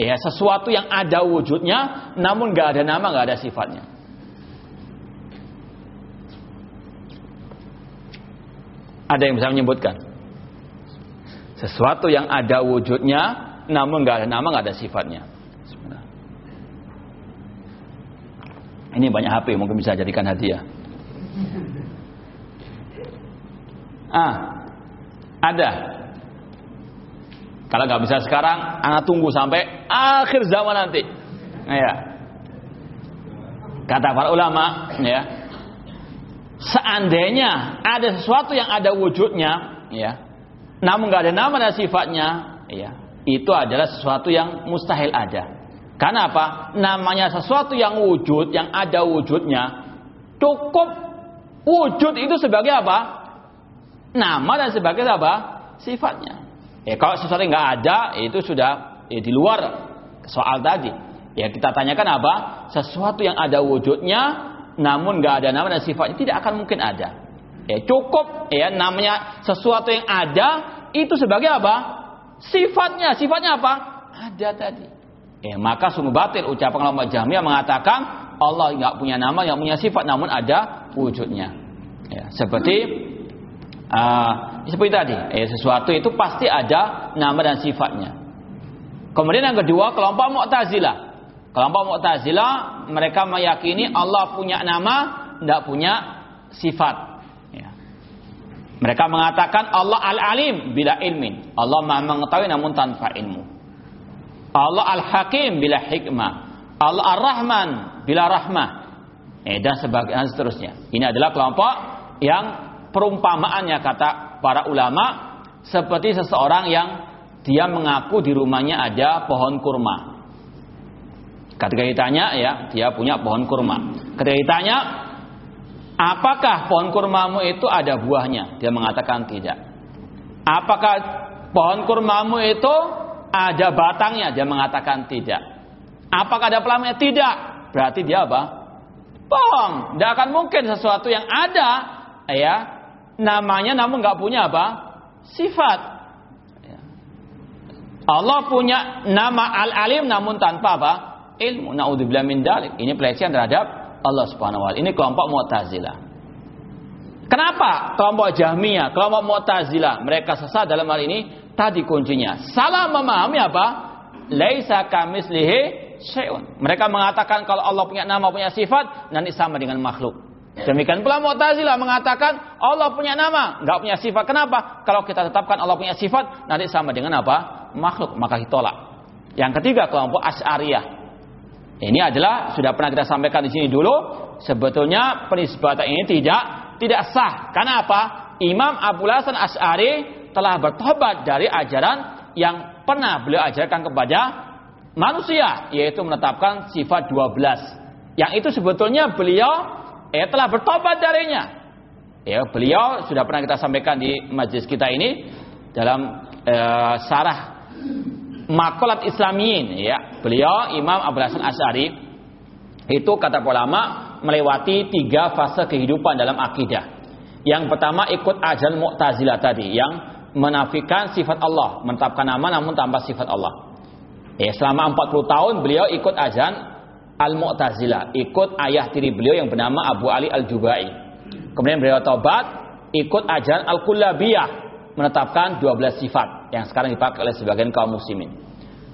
Ya, sesuatu yang ada wujudnya namun gak ada nama, gak ada sifatnya. Ada yang bisa menyebutkan? Sesuatu yang ada wujudnya namun gak ada nama, gak ada sifatnya. Ini banyak HP, mungkin bisa jadikan hadiah. Ah, ada. Kalau nggak bisa sekarang, anak tunggu sampai akhir zaman nanti. Ya. Kata para ulama, ya. Seandainya ada sesuatu yang ada wujudnya, ya, namun nggak ada nama dan sifatnya, ya, itu adalah sesuatu yang mustahil ada. Karena apa? Namanya sesuatu yang wujud, yang ada wujudnya, cukup wujud itu sebagai apa? Nama dan sebagai apa? Sifatnya. Ya, kalau sesuatu nggak ada, itu sudah ya, di luar soal tadi. Ya kita tanyakan apa? Sesuatu yang ada wujudnya, namun nggak ada nama dan sifatnya tidak akan mungkin ada. Ya cukup ya namanya sesuatu yang ada itu sebagai apa? Sifatnya, sifatnya apa? Ada tadi. Eh, maka sungguh batil ucapan ulama Jahmiyah mengatakan Allah nggak punya nama, yang punya sifat, namun ada wujudnya. Ya, seperti uh, seperti tadi, eh, sesuatu itu pasti ada nama dan sifatnya. Kemudian yang kedua kelompok Mu'tazilah. Kelompok Mu'tazilah mereka meyakini Allah punya nama, tidak punya sifat. Ya. Mereka mengatakan Allah al-alim bila ilmin. Allah maha mengetahui namun tanpa ilmu. Allah Al-Hakim bila hikmah. Allah Ar-Rahman bila rahmah. Eh, dan sebagainya seterusnya. Ini adalah kelompok yang perumpamaannya kata para ulama seperti seseorang yang dia mengaku di rumahnya ada pohon kurma. Ketika ditanya ya, dia punya pohon kurma. Ketika ditanya, apakah pohon kurmamu itu ada buahnya? Dia mengatakan tidak. Apakah pohon kurmamu itu ada batangnya? Dia mengatakan tidak. Apakah ada pelamnya? Tidak. Berarti dia apa? Bohong. Tidak akan mungkin sesuatu yang ada, ya, namanya namun nggak punya apa? Sifat. Ya. Allah punya nama Al-Alim namun tanpa apa? Ilmu. Naudzubillah min dalik. Ini pelecehan terhadap Allah Subhanahu wa taala. Ini kelompok Mu'tazilah. Kenapa kelompok Jahmiyah, kelompok Mu'tazilah mereka sesat dalam hal ini? Tadi kuncinya. Salah memahami apa? Laisa kamislihi syai'un. Mereka mengatakan kalau Allah punya nama, punya sifat, nanti sama dengan makhluk. Demikian pula Mu'tazilah mengatakan Allah punya nama, nggak punya sifat. Kenapa? Kalau kita tetapkan Allah punya sifat, nanti sama dengan apa? Makhluk, maka ditolak. Yang ketiga kelompok Asy'ariyah. Ini adalah sudah pernah kita sampaikan di sini dulu. Sebetulnya penisbatan ini tidak tidak sah. Karena apa? Imam Abu Hasan Asy'ari telah bertobat dari ajaran yang pernah beliau ajarkan kepada manusia yaitu menetapkan sifat 12 yang itu sebetulnya beliau eh, telah bertobat darinya. Ya beliau sudah pernah kita sampaikan di majlis kita ini dalam eh, sarah makolat islamiyin. Ya beliau Imam Abu Hasan Asy'ari itu kata ulama melewati tiga fase kehidupan dalam akidah. Yang pertama ikut ajaran Mu'tazilah tadi yang menafikan sifat Allah, menetapkan nama namun tanpa sifat Allah. Ya, selama 40 tahun beliau ikut ajan Al-Mu'tazilah, ikut ayah tiri beliau yang bernama Abu Ali Al-Jubai. Kemudian beliau tobat, ikut ajaran Al-Kullabiyah, menetapkan 12 sifat yang sekarang dipakai oleh sebagian kaum muslimin.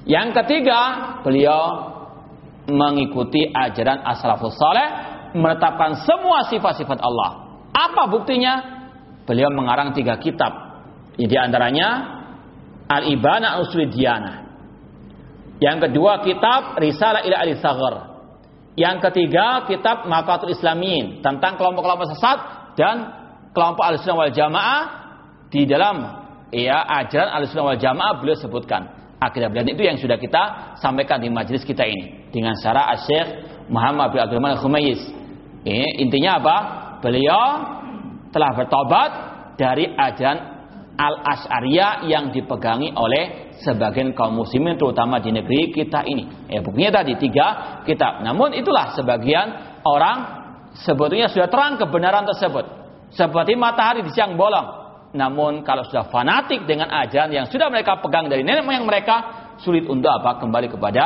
Yang ketiga, beliau mengikuti ajaran As-Salafus Saleh, menetapkan semua sifat-sifat Allah. Apa buktinya? Beliau mengarang tiga kitab di antaranya Al-Ibana Usul Diyana. Yang kedua kitab Risalah ila Ali Saghar. Yang ketiga kitab Maqatul Islamin tentang kelompok-kelompok sesat dan kelompok Ahlussunnah wal Jamaah di dalam ya ajaran Ahlussunnah wal Jamaah beliau sebutkan akidah dan itu yang sudah kita sampaikan di majelis kita ini dengan cara Syekh Muhammad bin Abdul Rahman Khumayis. Ini intinya apa? Beliau telah bertobat dari ajaran al-Asy'ariyah yang dipegangi oleh sebagian kaum muslimin terutama di negeri kita ini. Ya, buktinya tadi tiga kitab. Namun itulah sebagian orang sebetulnya sudah terang kebenaran tersebut. Seperti matahari di siang bolong. Namun kalau sudah fanatik dengan ajaran yang sudah mereka pegang dari nenek moyang mereka, sulit untuk apa kembali kepada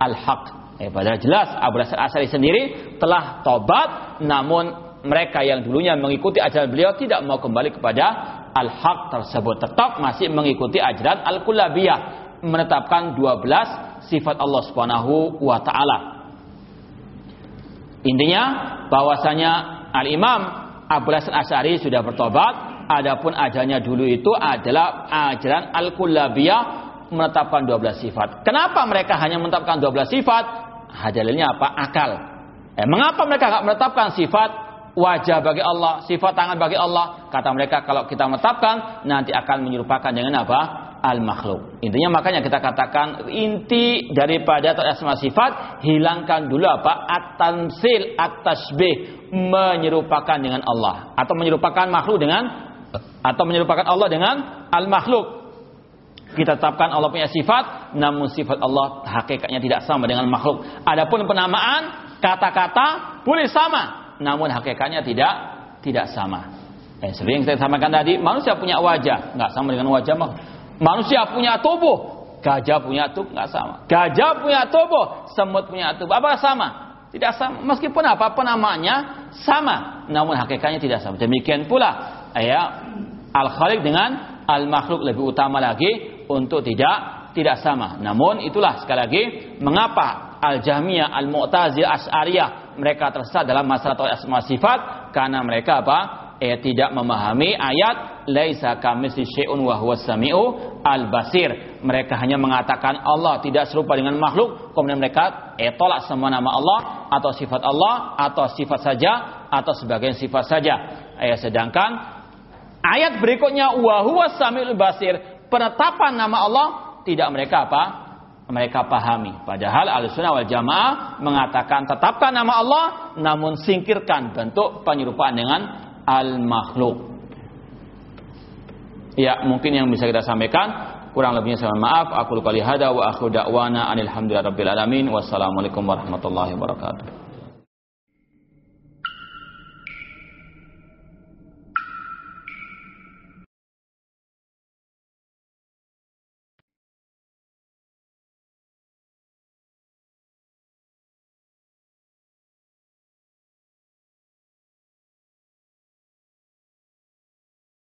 al-haq. Eh, padahal jelas Abu Hasan Asy'ari sendiri telah tobat, namun mereka yang dulunya mengikuti ajaran beliau tidak mau kembali kepada al-haq tersebut tetap masih mengikuti ajaran al-kullabiyah menetapkan 12 sifat Allah Subhanahu wa taala. Intinya bahwasanya Al-Imam Abu Hasan Asy'ari sudah bertobat, adapun ajalnya dulu itu adalah ajaran al-kullabiyah menetapkan 12 sifat. Kenapa mereka hanya menetapkan 12 sifat? Dalilnya apa? Akal. Eh, mengapa mereka nggak menetapkan sifat wajah bagi Allah, sifat tangan bagi Allah. Kata mereka kalau kita menetapkan nanti akan menyerupakan dengan apa? Al makhluk. Intinya makanya kita katakan inti daripada asma sifat hilangkan dulu apa? At-tamsil, at-tasbih, menyerupakan dengan Allah atau menyerupakan makhluk dengan atau menyerupakan Allah dengan al makhluk. Kita tetapkan Allah punya sifat, namun sifat Allah hakikatnya tidak sama dengan makhluk. Adapun penamaan kata-kata boleh sama, namun hakikatnya tidak tidak sama. Eh, sering saya sampaikan tadi, manusia punya wajah, nggak sama dengan wajah makhluk. Manusia punya tubuh, gajah punya tubuh nggak sama. Gajah punya tubuh, semut punya tubuh, apa sama? Tidak sama. Meskipun apa penamanya sama, namun hakikatnya tidak sama. Demikian pula ya al khaliq dengan al makhluk lebih utama lagi untuk tidak tidak sama. Namun itulah sekali lagi mengapa al jahmiyah al mu'tazil as'ariyah mereka tersesat dalam masalah tauhid asma sifat karena mereka apa? Eh, tidak memahami ayat laisa kamitsli syai'un wa huwas samiu al basir. Mereka hanya mengatakan Allah tidak serupa dengan makhluk, kemudian mereka eh, tolak semua nama Allah atau sifat Allah atau sifat saja atau sebagian sifat saja. Eh, sedangkan ayat berikutnya wa huwas samiul basir, penetapan nama Allah tidak mereka apa? Mereka pahami. Padahal al-sunnah wal jamaah mengatakan tetapkan nama Allah namun singkirkan bentuk penyerupaan dengan al-makhluk. Ya, mungkin yang bisa kita sampaikan. Kurang lebihnya saya maaf. Aku lupa hada wa akhu da'wana anil hamdulillah rabbil alamin. Wassalamualaikum warahmatullahi wabarakatuh.